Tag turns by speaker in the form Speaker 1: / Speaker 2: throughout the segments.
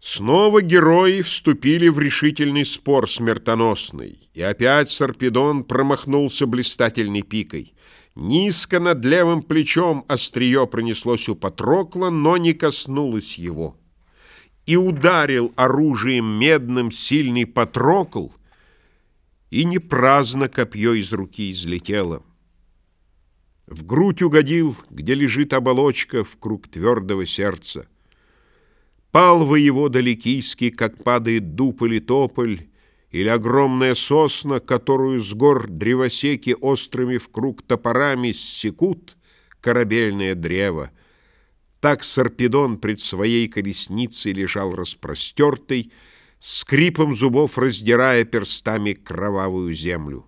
Speaker 1: Снова герои вступили в решительный спор смертоносный, и опять Сарпедон промахнулся блистательной пикой. Низко над левым плечом острие пронеслось у Патрокла, но не коснулось его. И ударил оружием медным сильный Патрокл, и не праздно копье из руки излетело. В грудь угодил, где лежит оболочка в круг твердого сердца. Пал воевода Ликийский, как падает дуб или тополь, Или огромная сосна, которую с гор древосеки Острыми в круг топорами ссекут корабельное древо. Так Сарпедон пред своей колесницей лежал распростертый, Скрипом зубов раздирая перстами кровавую землю.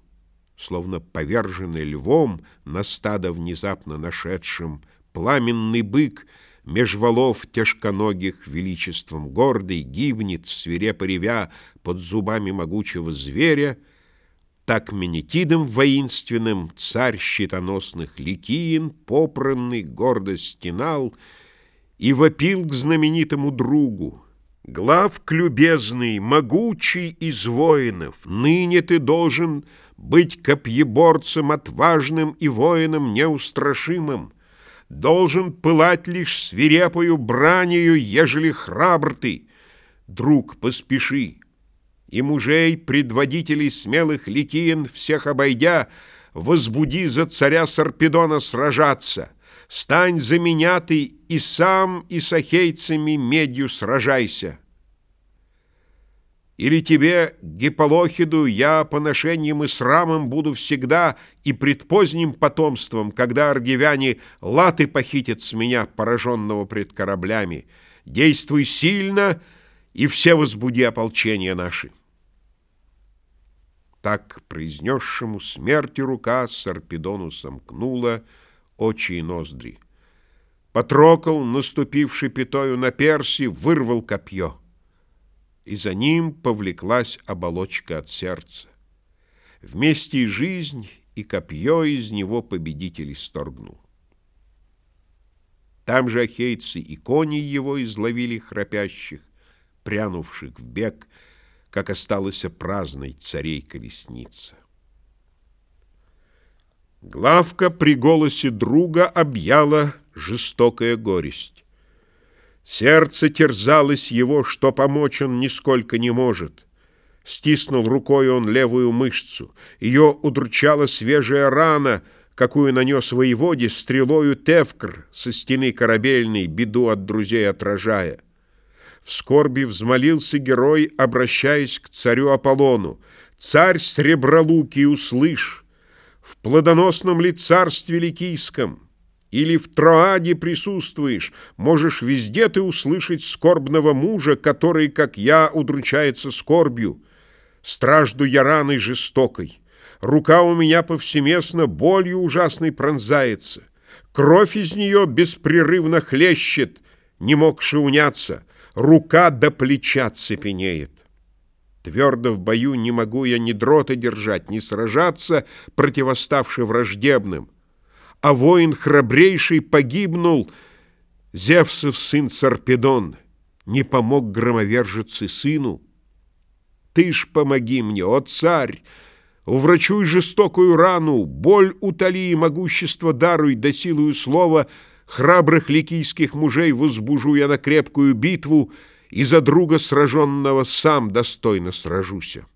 Speaker 1: Словно поверженный львом на стадо внезапно нашедшим, Пламенный бык — Меж валов тяжконогих величеством гордый Гибнет, свирепо ревя, под зубами могучего зверя, Так менетидом воинственным царь щитоносных Ликиин, попранный, гордо стенал И вопил к знаменитому другу. Главк любезный, могучий из воинов, Ныне ты должен быть копьеборцем отважным И воином неустрашимым, Должен пылать лишь свирепою бранию, ежели храбр ты. Друг, поспеши. И мужей, предводителей смелых ликиен, всех обойдя, возбуди за царя Сарпедона сражаться. Стань за меня ты и сам, и с ахейцами медью сражайся. Или тебе, Гиполохиду, я поношением и срамом буду всегда и предпоздним потомством, когда аргивяне латы похитят с меня, пораженного пред кораблями. Действуй сильно, и все возбуди ополчения наши. Так произнесшему смерти рука Сарпедону сомкнула очи и ноздри. Потрокол, наступивший пятою на перси, вырвал копье и за ним повлеклась оболочка от сердца. Вместе и жизнь, и копье из него победитель исторгнул. Там же ахейцы и кони его изловили храпящих, прянувших в бег, как осталась праздной царей колесница. Главка при голосе друга объяла жестокая горесть. Сердце терзалось его, что помочь он нисколько не может. Стиснул рукой он левую мышцу. Ее удручала свежая рана, какую нанес воеводе стрелою Тевкр со стены корабельной, беду от друзей отражая. В скорби взмолился герой, обращаясь к царю Аполлону. «Царь сребролукий, услышь! В плодоносном ли царстве ликийском?» Или в Троаде присутствуешь, можешь везде ты услышать скорбного мужа, который, как я, удручается скорбью. Стражду я раной жестокой. Рука у меня повсеместно болью ужасной пронзается. Кровь из нее беспрерывно хлещет, не могши уняться. Рука до плеча цепенеет. Твердо в бою не могу я ни дрота держать, ни сражаться, противоставши враждебным а воин храбрейший погибнул, Зевсов сын Сарпедон, не помог громовержице сыну. Ты ж помоги мне, о царь, уврачуй жестокую рану, боль утоли и могущество даруй, да силою слова храбрых ликийских мужей возбужу я на крепкую битву и за друга сраженного сам достойно сражуся.